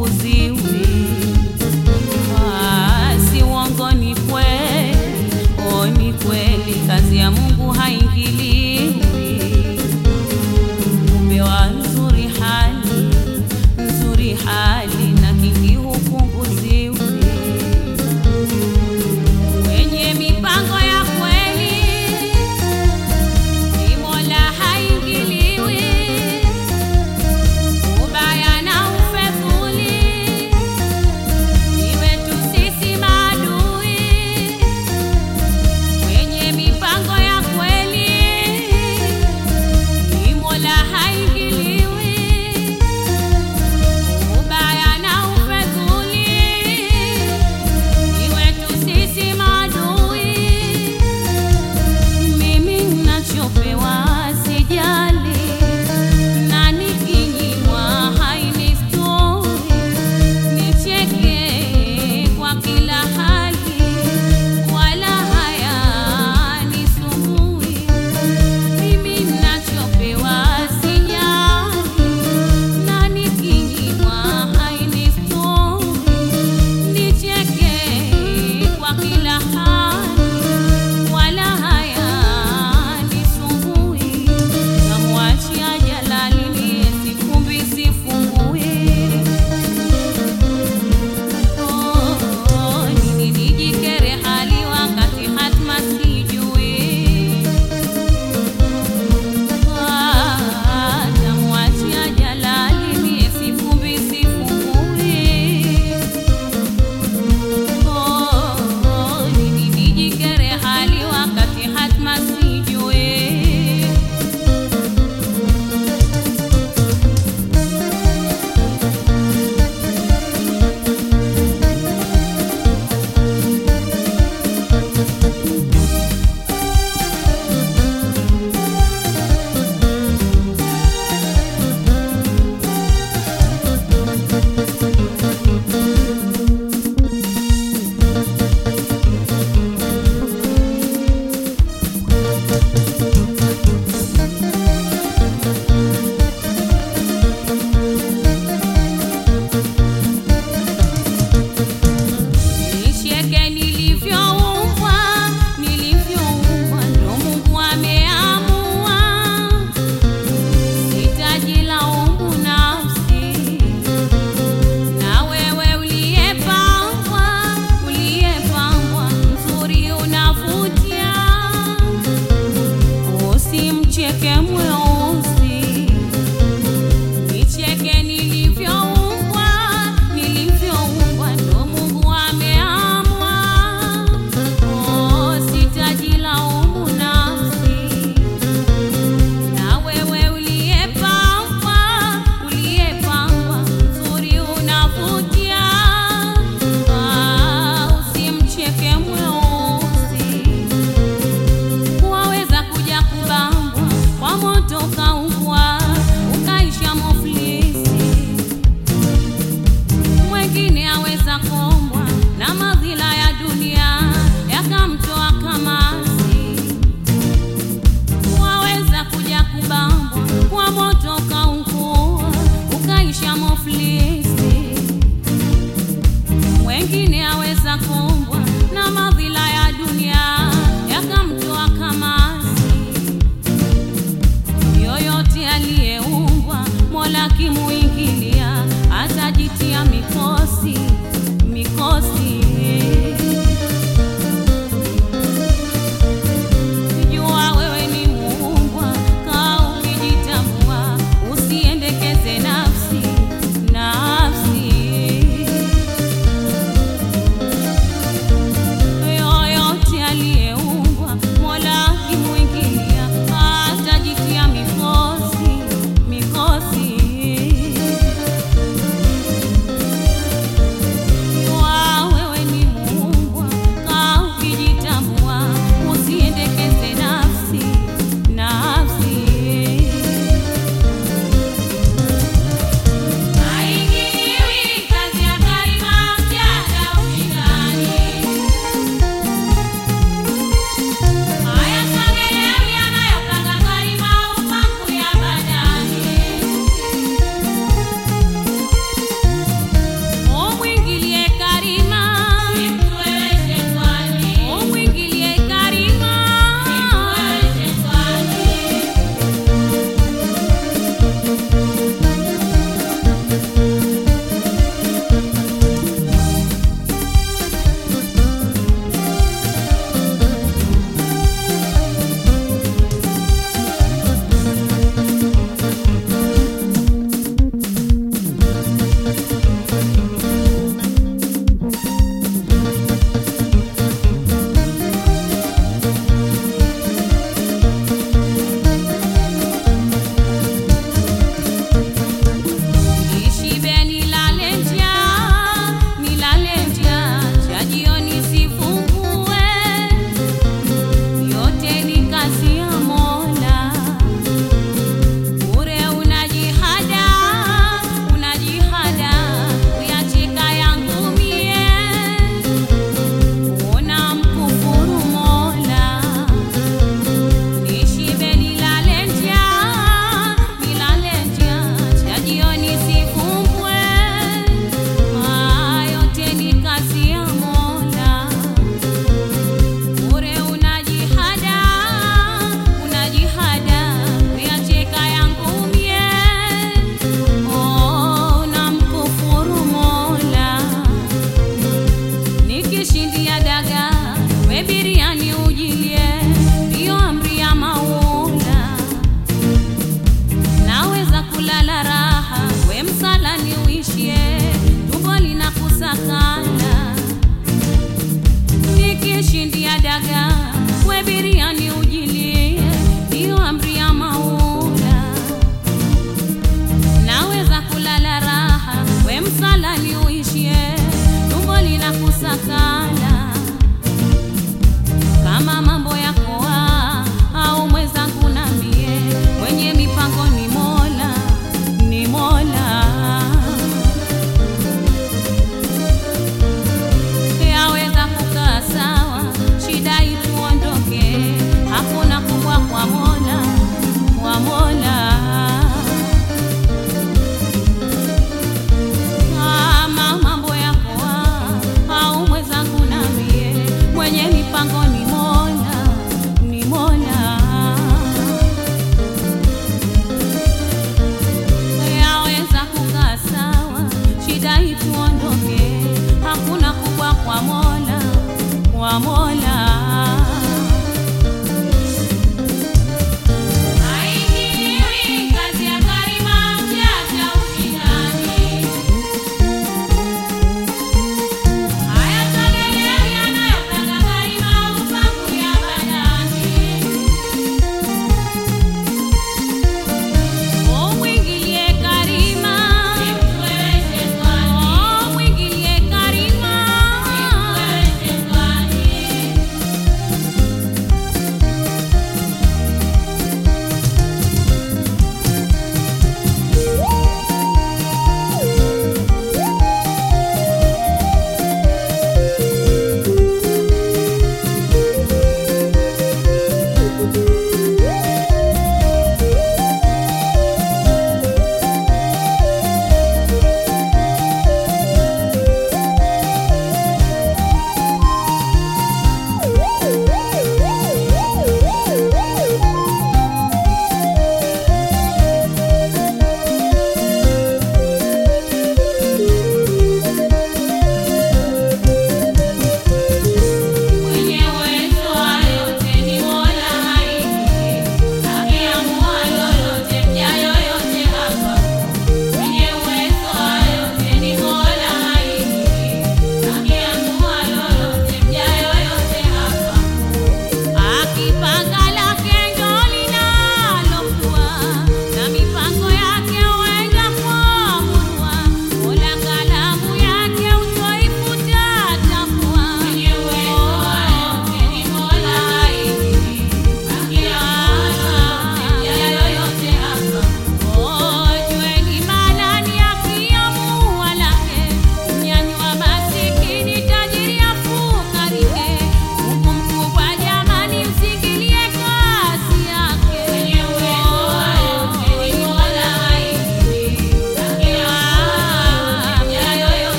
hupunguziwi.